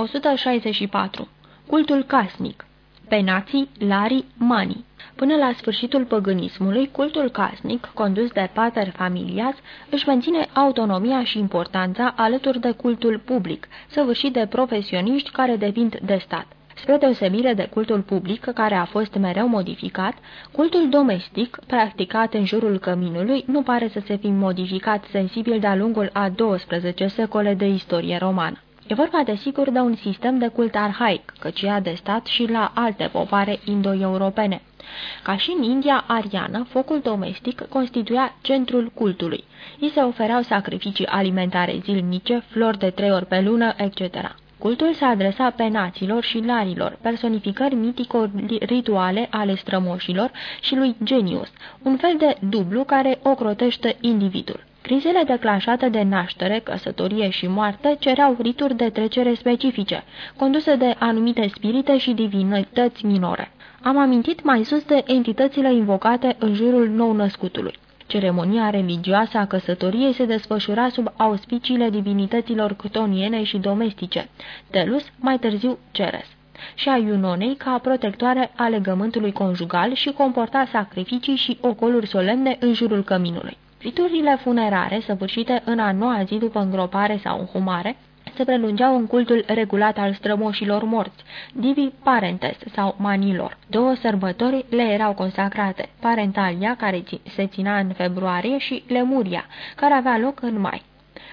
164. Cultul casnic Penații, Lari, Mani Până la sfârșitul păgânismului, cultul casnic, condus de pater familias, își menține autonomia și importanța alături de cultul public, săvârșit de profesioniști care depind de stat. Spre deosebire de cultul public, care a fost mereu modificat, cultul domestic, practicat în jurul căminului, nu pare să se fi modificat sensibil de-a lungul a 12 secole de istorie romană. E vorba, desigur, de un sistem de cult arhaic, căci ea de stat și la alte popoare indo-europene. Ca și în India ariană, focul domestic constituia centrul cultului. I se ofereau sacrificii alimentare zilnice, flori de trei ori pe lună, etc. Cultul se adresa penaților și larilor, personificări mitico-rituale ale strămoșilor și lui Genius, un fel de dublu care ocrotește individul. Crizele declanșate de naștere, căsătorie și moarte cereau rituri de trecere specifice, conduse de anumite spirite și divinități minore. Am amintit mai sus de entitățile invocate în jurul nou-născutului. Ceremonia religioasă a căsătoriei se desfășura sub auspiciile divinităților ctoniene și domestice, Telus, mai târziu Ceres, și a Iunonei ca protectoare a legământului conjugal și comporta sacrificii și ocoluri solemne în jurul căminului. Riturile funerare, săvârșite în a noua zi după îngropare sau înhumare, se prelungeau în cultul regulat al strămoșilor morți, divi parentes sau manilor. Două sărbători le erau consacrate, parentalia, care se ținea în februarie, și lemuria, care avea loc în mai.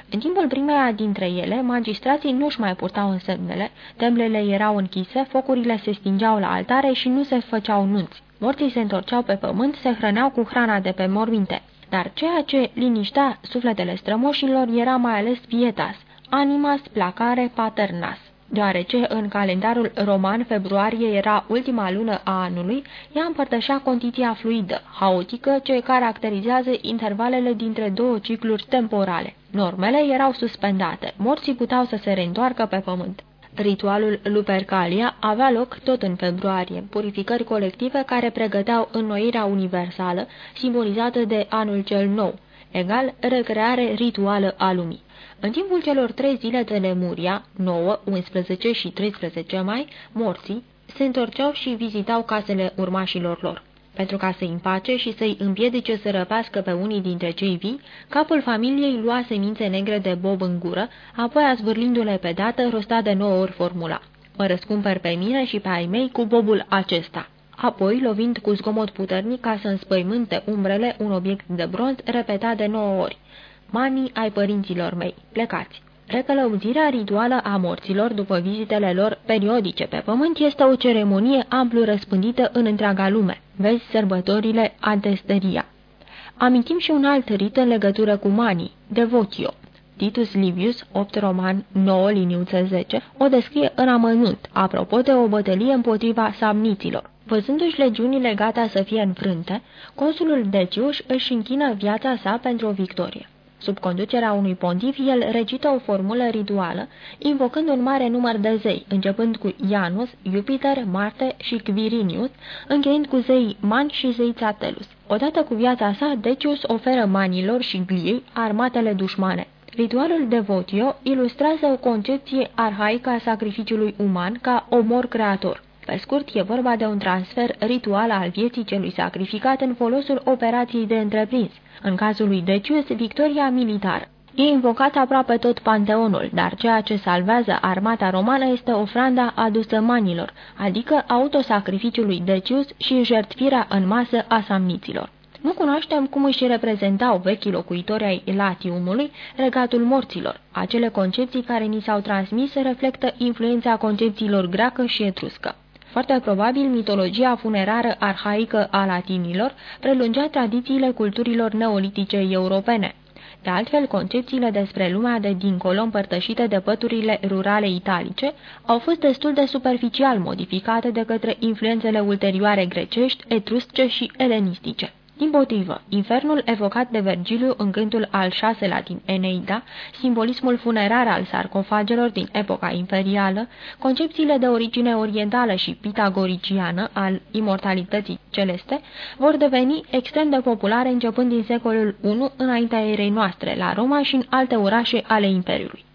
În timpul primeia dintre ele, magistrații nu-și mai purtau însemnele, templele erau închise, focurile se stingeau la altare și nu se făceau nunți. Morții se întorceau pe pământ, se hrăneau cu hrana de pe morminte. Dar ceea ce liniștea sufletele strămoșilor era mai ales pietas, animas placare paternas. Deoarece în calendarul roman februarie era ultima lună a anului, ea împărtășea condiția fluidă, haotică, ce caracterizează intervalele dintre două cicluri temporale. Normele erau suspendate, morții puteau să se reîntoarcă pe pământ. Ritualul Lupercalia avea loc tot în februarie, purificări colective care pregăteau înnoirea universală, simbolizată de anul cel nou, egal recreare rituală a lumii. În timpul celor trei zile de Lemuria, 9, 11 și 13 mai, morții se întorceau și vizitau casele urmașilor lor. Pentru ca să-i împace și să-i împiedice să răpească pe unii dintre cei vii, capul familiei lua semințe negre de bob în gură, apoi azvârlindu-le pe dată, rosta de nouă ori formula. Mă răscumpăr pe mine și pe ai mei cu bobul acesta. Apoi, lovind cu zgomot puternic ca să înspăimânte umbrele un obiect de bronz, repeta de nouă ori. Manii ai părinților mei, plecați! Recălăuzirea rituală a morților după vizitele lor periodice pe pământ este o ceremonie amplu răspândită în întreaga lume. Vezi sărbătorile Antesteria. Amintim și un alt rit în legătură cu manii, Devotio. Titus Livius, 8 roman, 9 liniuță 10, o descrie în amănunt, apropo de o bătălie împotriva samniților. Văzându-și legiunile gata să fie înfrânte, consulul Decius își închină viața sa pentru o victorie. Sub conducerea unui pontif, el recită o formulă rituală, invocând un mare număr de zei, începând cu Janus, Jupiter, Marte și Quirinius, încheind cu zei Man și zei Țatelus. Odată cu viața sa, Decius oferă manilor și gliei armatele dușmane. Ritualul Devotio ilustrează o concepție arhaică a sacrificiului uman ca omor creator. Pe scurt, e vorba de un transfer ritual al vieții celui sacrificat în folosul operației de întreprins. În cazul lui Decius, victoria militară. E invocat aproape tot panteonul, dar ceea ce salvează armata romană este ofranda adusă manilor, adică autosacrificiul lui Decius și jertfirea în masă a samniților. Nu cunoaștem cum își reprezentau vechii locuitori ai Latiumului regatul morților. Acele concepții care ni s-au transmis reflectă influența concepțiilor greacă și etruscă. Foarte probabil, mitologia funerară arhaică a latinilor prelungea tradițiile culturilor neolitice europene. De altfel, concepțiile despre lumea de dincolo împărtășite de păturile rurale italice au fost destul de superficial modificate de către influențele ulterioare grecești, etrusce și elenistice. Din potrivă, infernul evocat de Vergiliu în cântul al șaselea din Eneida, simbolismul funerar al sarcofagelor din epoca imperială, concepțiile de origine orientală și pitagoriciană al imortalității celeste, vor deveni extrem de populare începând din secolul I înaintea erei noastre, la Roma și în alte orașe ale Imperiului.